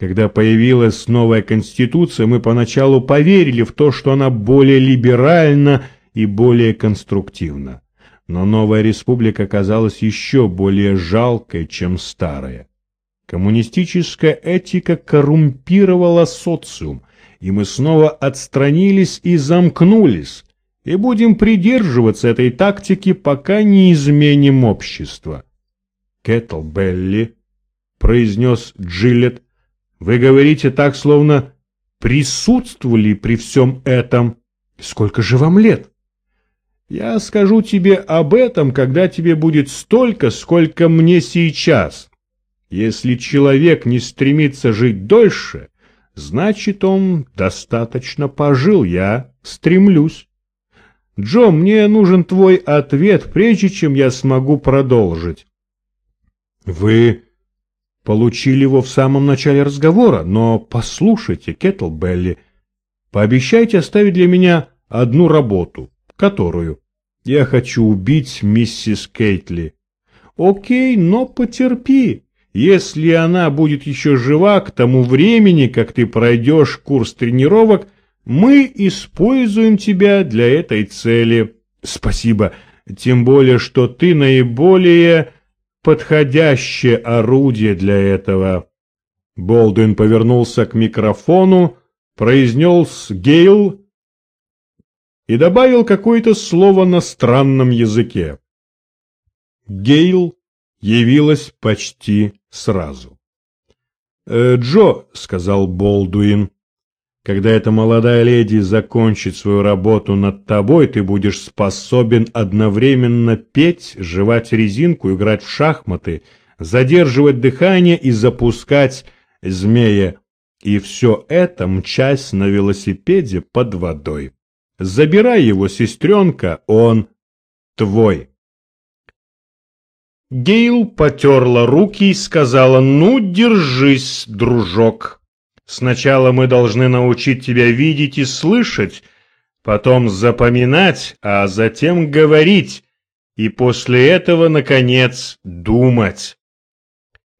Когда появилась новая конституция, мы поначалу поверили в то, что она более либеральна и более конструктивна. Но новая республика казалась еще более жалкой, чем старая. Коммунистическая этика коррумпировала социум, и мы снова отстранились и замкнулись, и будем придерживаться этой тактики, пока не изменим общество. Кэтл Белли, произнес Джилет, вы говорите так, словно присутствовали при всем этом. Сколько же вам лет? Я скажу тебе об этом, когда тебе будет столько, сколько мне сейчас. Если человек не стремится жить дольше, значит, он достаточно пожил, я стремлюсь. Джо, мне нужен твой ответ, прежде чем я смогу продолжить. Вы получили его в самом начале разговора, но послушайте, Кеттлбелли, пообещайте оставить для меня одну работу, которую я хочу убить миссис Кейтли. Окей, но потерпи. Если она будет еще жива к тому времени, как ты пройдешь курс тренировок, мы используем тебя для этой цели. Спасибо, тем более, что ты наиболее подходящее орудие для этого. Болдуин повернулся к микрофону, произнес «Гейл» и добавил какое-то слово на странном языке. Гейл явилась почти сразу. «Э, «Джо», — сказал Болдуин, когда эта молодая леди закончит свою работу над тобой, ты будешь способен одновременно петь, жевать резинку, играть в шахматы, задерживать дыхание и запускать змея. И все это мчась на велосипеде под водой. Забирай его, сестренка, он твой. Гейл потерла руки и сказала, ну, держись, дружок. Сначала мы должны научить тебя видеть и слышать, потом запоминать, а затем говорить, и после этого, наконец, думать.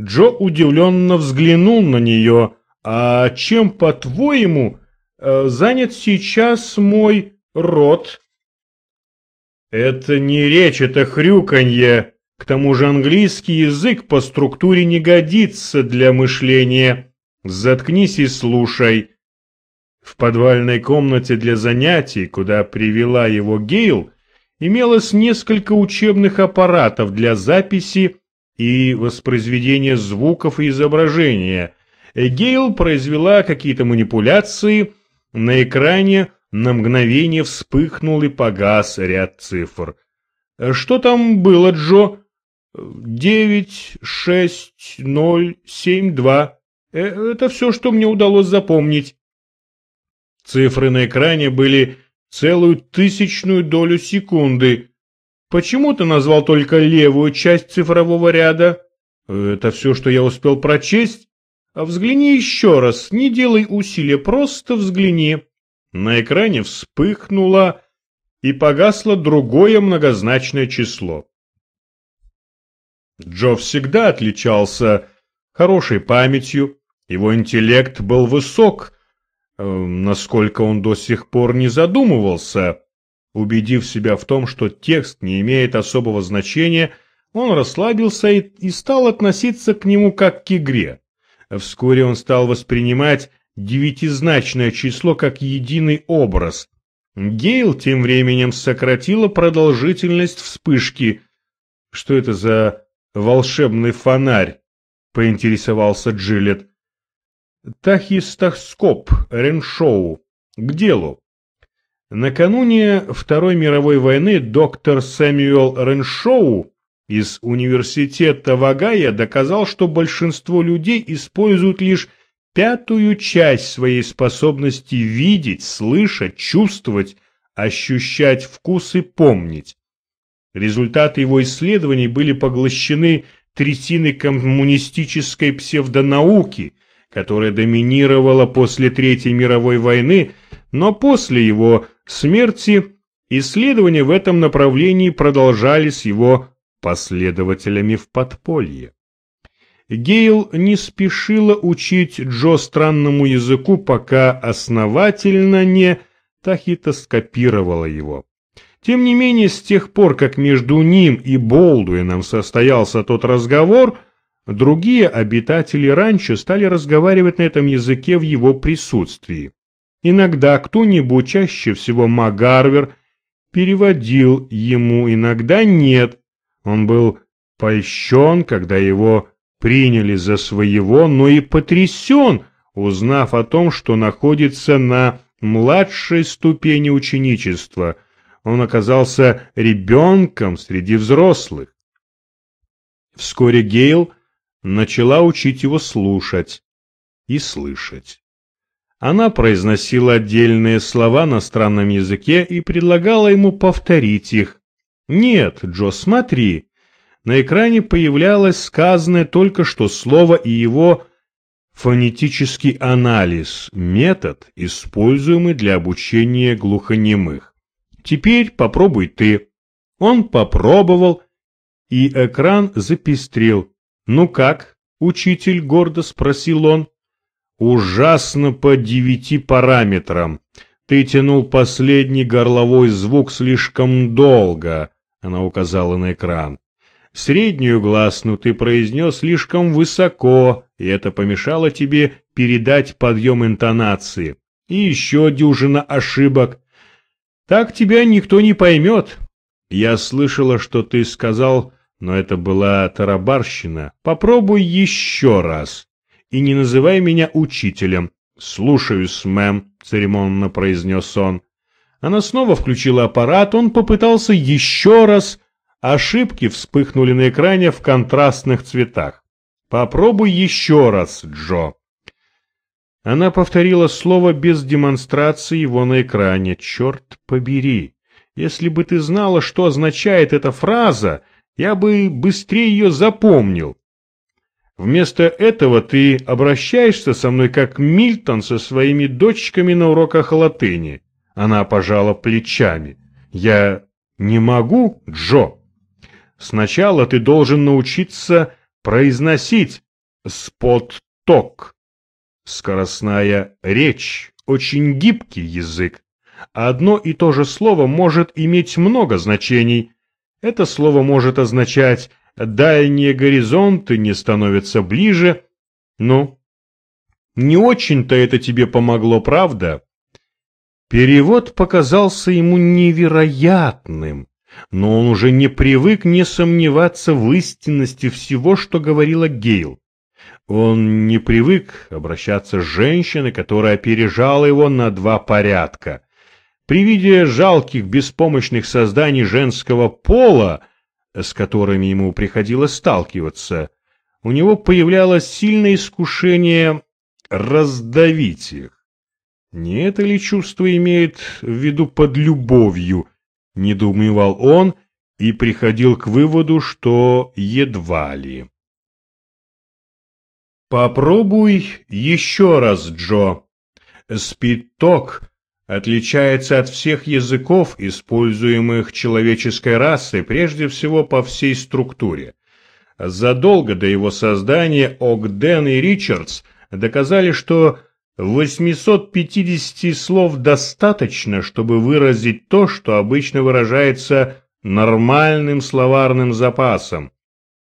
Джо удивленно взглянул на нее. «А чем, по-твоему, э, занят сейчас мой рот?» «Это не речь, это хрюканье. К тому же английский язык по структуре не годится для мышления». Заткнись и слушай. В подвальной комнате для занятий, куда привела его Гейл, имелось несколько учебных аппаратов для записи и воспроизведения звуков и изображения. Гейл произвела какие-то манипуляции, на экране на мгновение вспыхнул и погас ряд цифр. Что там было, Джо? Девять, шесть, ноль, семь, два. Э, это все, что мне удалось запомнить. Цифры на экране были целую тысячную долю секунды. Почему ты назвал только левую часть цифрового ряда? Это все, что я успел прочесть. А взгляни еще раз, не делай усилия, просто взгляни. На экране вспыхнуло и погасло другое многозначное число. Джо всегда отличался хорошей памятью, его интеллект был высок, э, насколько он до сих пор не задумывался. Убедив себя в том, что текст не имеет особого значения, он расслабился и, и стал относиться к нему как к игре. Вскоре он стал воспринимать девятизначное число как единый образ. Гейл тем временем сократила продолжительность вспышки. «Что это за волшебный фонарь?» — поинтересовался Джилет. Тахистоскоп Реншоу. К делу. Накануне Второй мировой войны доктор Сэмюэл Реншоу из университета Вагая доказал, что большинство людей используют лишь пятую часть своей способности видеть, слышать, чувствовать, ощущать вкус и помнить. Результаты его исследований были поглощены трясиной коммунистической псевдонауки – которая доминировала после Третьей мировой войны, но после его смерти исследования в этом направлении продолжались его последователями в подполье. Гейл не спешила учить Джо странному языку, пока основательно не тахитоскопировала его. Тем не менее, с тех пор, как между ним и Болдуином состоялся тот разговор, другие обитатели ранчо стали разговаривать на этом языке в его присутствии. Иногда кто-нибудь, чаще всего Магарвер, переводил ему, иногда нет. Он был польщен, когда его приняли за своего, но и потрясен, узнав о том, что находится на младшей ступени ученичества. Он оказался ребенком среди взрослых. Вскоре Гейл начала учить его слушать и слышать. Она произносила отдельные слова на странном языке и предлагала ему повторить их. «Нет, Джо, смотри». На экране появлялось сказанное только что слово и его фонетический анализ, метод, используемый для обучения глухонемых. Теперь попробуй ты. Он попробовал, и экран запестрел. «Ну как?» — учитель гордо спросил он. Ужасно по девяти параметрам. Ты тянул последний горловой звук слишком долго, она указала на экран. Среднюю гласную ты произнес слишком высоко, и это помешало тебе передать подъем интонации. И еще дюжина ошибок. Так тебя никто не поймет. Я слышала, что ты сказал, но это была тарабарщина. Попробуй еще раз и не называй меня учителем. Слушаюсь, мэм, церемонно произнес он. Она снова включила аппарат, он попытался еще раз. Ошибки вспыхнули на экране в контрастных цветах. Попробуй еще раз, Джо. Она повторила слово без демонстрации его на экране. Черт побери! Если бы ты знала, что означает эта фраза, я бы быстрее ее запомнил. Вместо этого ты обращаешься со мной как Мильтон со своими дочками на уроках латыни. Она пожала плечами. Я не могу, Джо. Сначала ты должен научиться произносить спот-ток. Скоростная речь, очень гибкий язык. Одно и то же слово может иметь много значений. Это слово может означать дальние горизонты не становятся ближе. Ну, не очень-то это тебе помогло, правда? Перевод показался ему невероятным, но он уже не привык не сомневаться в истинности всего, что говорила Гейл. Он не привык обращаться с женщиной, которая опережала его на два порядка. При виде жалких беспомощных созданий женского пола с которыми ему приходилось сталкиваться, у него появлялось сильное искушение раздавить их. Не это ли чувство имеет в виду под любовью, недоумевал он и приходил к выводу, что едва ли. Попробуй еще раз, Джо. Спиток отличается от всех языков, используемых человеческой расой, прежде всего по всей структуре. Задолго до его создания Огден и Ричардс доказали, что 850 слов достаточно, чтобы выразить то, что обычно выражается нормальным словарным запасом,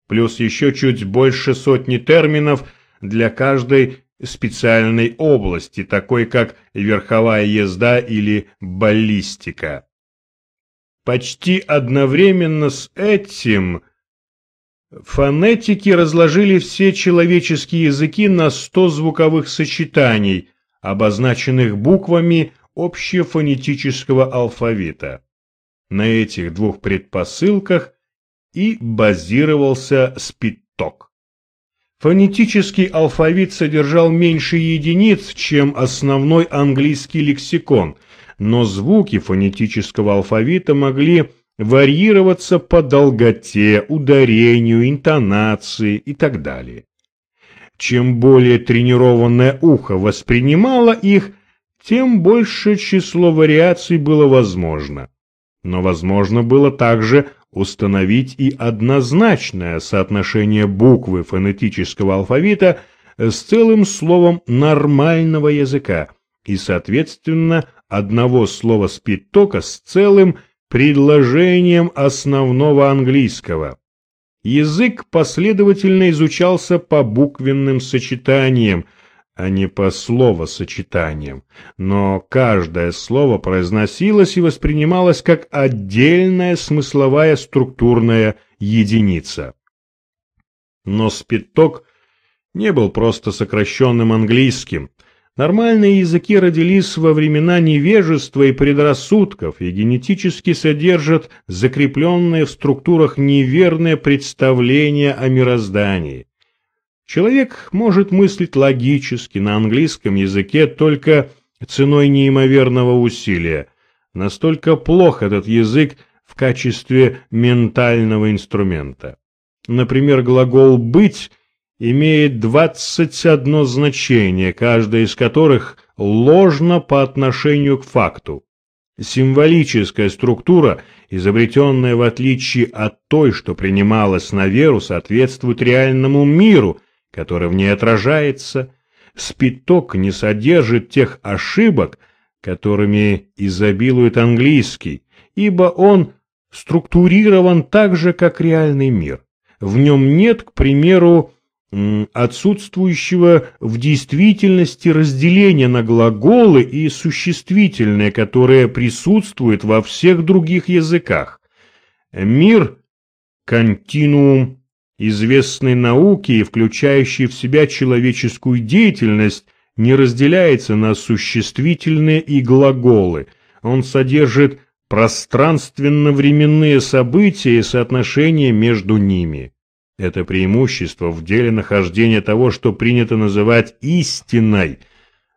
плюс еще чуть больше сотни терминов для каждой специальной области, такой как верховая езда или баллистика. Почти одновременно с этим фонетики разложили все человеческие языки на 100 звуковых сочетаний, обозначенных буквами общефонетического алфавита. На этих двух предпосылках и базировался спитток. Фонетический алфавит содержал меньше единиц, чем основной английский лексикон, но звуки фонетического алфавита могли варьироваться по долготе, ударению, интонации и так далее. Чем более тренированное ухо воспринимало их, тем больше число вариаций было возможно. Но возможно было также установить и однозначное соотношение буквы фонетического алфавита с целым словом нормального языка и, соответственно, одного слова спитока с целым предложением основного английского. Язык последовательно изучался по буквенным сочетаниям, а не по словосочетаниям, но каждое слово произносилось и воспринималось как отдельная смысловая структурная единица. Но спиток не был просто сокращенным английским. Нормальные языки родились во времена невежества и предрассудков и генетически содержат закрепленные в структурах неверные представления о мироздании. Человек может мыслить логически на английском языке только ценой неимоверного усилия. Настолько плох этот язык в качестве ментального инструмента. Например, глагол «быть» имеет 21 значение, каждое из которых ложно по отношению к факту. Символическая структура, изобретенная в отличие от той, что принималась на веру, соответствует реальному миру – который в ней отражается, спиток не содержит тех ошибок, которыми изобилует английский, ибо он структурирован так же, как реальный мир. В нем нет, к примеру, отсутствующего в действительности разделения на глаголы и существительные, которое присутствует во всех других языках. Мир – континуум известной науки включающей в себя человеческую деятельность, не разделяется на существительные и глаголы. Он содержит пространственно-временные события и соотношения между ними. Это преимущество в деле нахождения того, что принято называть истиной,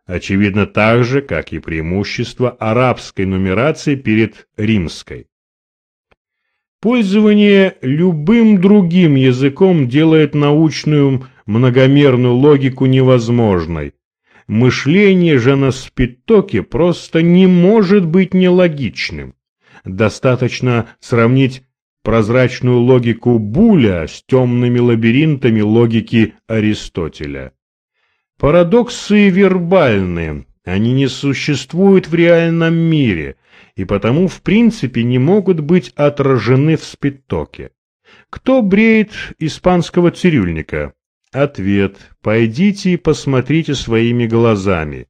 очевидно так же, как и преимущество арабской нумерации перед римской. Пользование любым другим языком делает научную многомерную логику невозможной. Мышление же на спитоке просто не может быть нелогичным. Достаточно сравнить прозрачную логику Буля с темными лабиринтами логики Аристотеля. Парадоксы вербальные, они не существуют в реальном мире, и потому в принципе не могут быть отражены в спитоке. Кто бреет испанского цирюльника? Ответ. Пойдите и посмотрите своими глазами.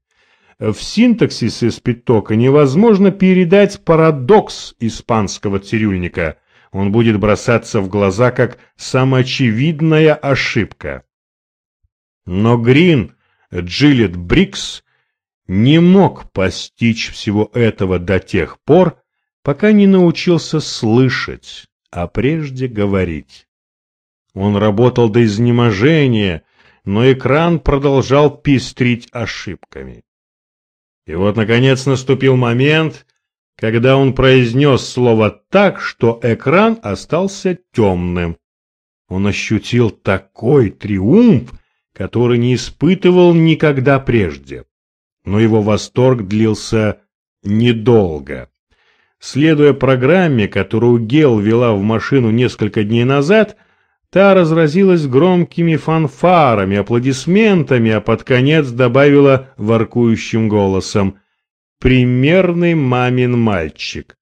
В синтаксисе спитока невозможно передать парадокс испанского цирюльника. Он будет бросаться в глаза как самоочевидная ошибка. Но Грин, Джилет Брикс не мог постичь всего этого до тех пор, пока не научился слышать, а прежде говорить. Он работал до изнеможения, но экран продолжал пестрить ошибками. И вот, наконец, наступил момент, когда он произнес слово так, что экран остался темным. Он ощутил такой триумф, который не испытывал никогда прежде но его восторг длился недолго. Следуя программе, которую Гел вела в машину несколько дней назад, та разразилась громкими фанфарами, аплодисментами, а под конец добавила воркующим голосом «Примерный мамин мальчик».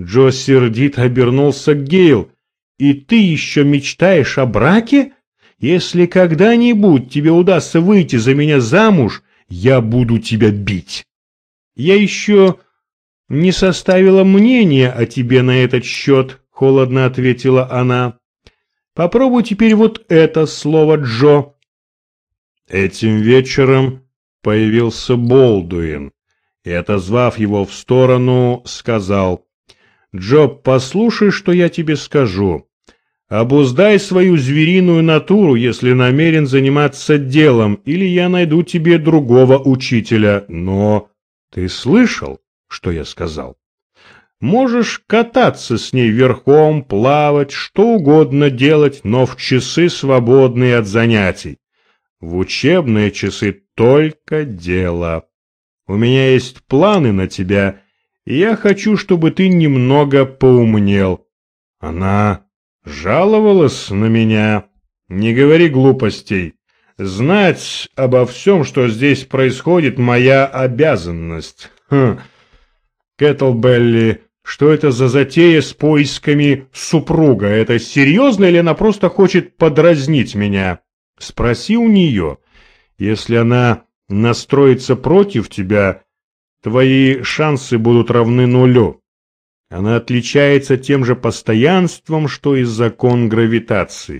Джо сердит обернулся к Гейл. «И ты еще мечтаешь о браке? Если когда-нибудь тебе удастся выйти за меня замуж, я буду тебя бить. Я еще не составила мнения о тебе на этот счет, холодно ответила она. Попробуй теперь вот это слово, Джо. Этим вечером появился Болдуин и, отозвав его в сторону, сказал, «Джо, послушай, что я тебе скажу. Обуздай свою звериную натуру, если намерен заниматься делом, или я найду тебе другого учителя. Но ты слышал, что я сказал? Можешь кататься с ней верхом, плавать, что угодно делать, но в часы, свободные от занятий. В учебные часы только дело. У меня есть планы на тебя, и я хочу, чтобы ты немного поумнел. Она жаловалась на меня. Не говори глупостей. Знать обо всем, что здесь происходит, моя обязанность. Хм. Кэтлбелли, что это за затея с поисками супруга? Это серьезно или она просто хочет подразнить меня? Спроси у нее. Если она настроится против тебя, твои шансы будут равны нулю. Она отличается тем же постоянством, что и закон гравитации.